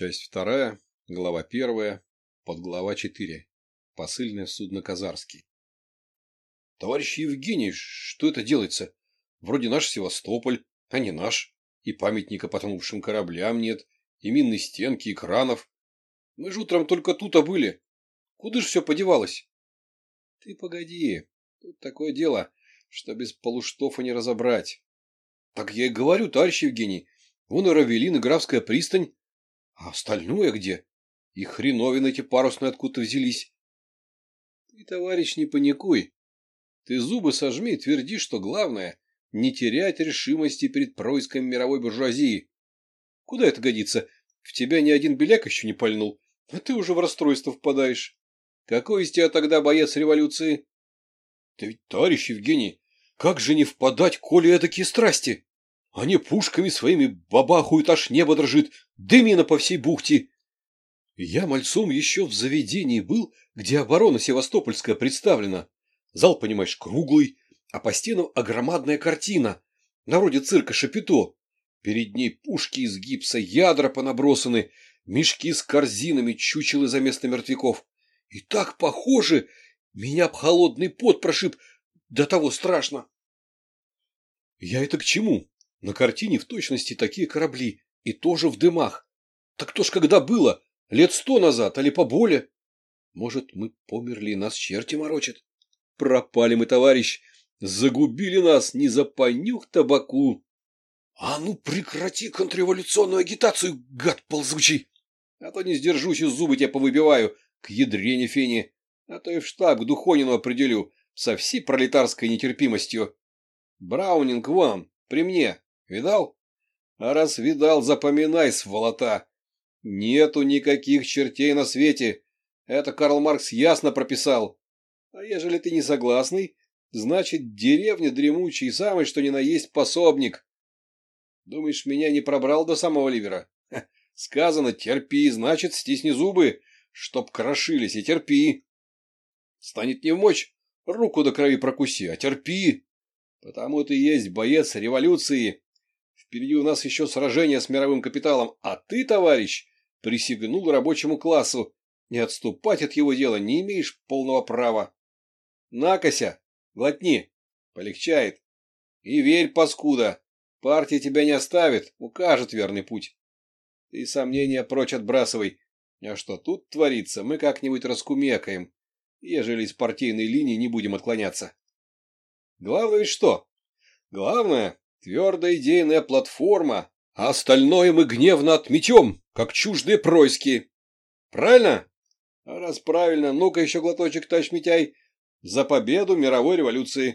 Часть вторая, глава первая, подглава четыре. Посыльное судно Казарский. Товарищ Евгений, что это делается? Вроде наш Севастополь, а не наш. И памятника потонувшим кораблям нет, и минной стенки, и кранов. Мы же утром только тут а были. Куда же все подевалось? Ты погоди, тут такое дело, что без полуштофа не разобрать. Так я и говорю, товарищ Евгений, вон и Равелин, и Графская пристань. А остальное где? И хреновины эти парусные откуда взялись. Ты, товарищ, не паникуй. Ты зубы сожми тверди, что главное — не терять решимости перед происком мировой буржуазии. Куда это годится? В тебя ни один беляк еще не пальнул, а ты уже в расстройство впадаешь. Какой из тебя тогда боец революции? Да ведь, товарищ Евгений, как же не впадать, коли этакие страсти? Они пушками своими бабахуют, аж небо дрожит, дымина по всей бухте. Я мальцом еще в заведении был, где оборона Севастопольская представлена. Зал, понимаешь, круглый, а по стенам огромадная картина, на вроде цирка Шапито. Перед ней пушки из гипса, ядра понабросаны, мешки с корзинами, чучелы за место мертвяков. И так похоже, меня б холодный пот прошиб, до того страшно. Я это к чему? На картине в точности такие корабли, и тоже в дымах. Так то ж когда было? Лет сто назад, али поболее? Может, мы померли нас черти морочат? Пропали мы, товарищ, загубили нас не за понюх табаку. А ну прекрати контрреволюционную агитацию, гад ползучий! А то не сдержусь и зубы тебя повыбиваю к ядрене фени, а то и в штаб к Духонину определю со всей пролетарской нетерпимостью. Браунинг вам, при мне, Видал? А раз видал, запоминай, сволота. Нету никаких чертей на свете. Это Карл Маркс ясно прописал. А ежели ты не согласный, значит, деревня дремучий, самый что ни на есть пособник. Думаешь, меня не пробрал до самого ливера? Ха, сказано, терпи, значит, стисни зубы, чтоб крошились, и терпи. Станет не в мочь, руку до крови прокуси, а терпи. Потому ты есть боец революции, Впереди у нас еще сражение с мировым капиталом, а ты, товарищ, присягнул рабочему классу. Не отступать от его дела не имеешь полного права. Накося, глотни, полегчает. И верь, паскуда, партия тебя не оставит, укажет верный путь. Ты сомнения прочь отбрасывай. А что тут творится, мы как-нибудь раскумекаем, ежели из партийной линии не будем отклоняться. Главное ведь что? Главное, Твердая идейная платформа, а остальное мы гневно отметем, как чуждые происки. Правильно? А раз правильно, ну-ка еще глоточек, товарищ Митяй, за победу мировой революции.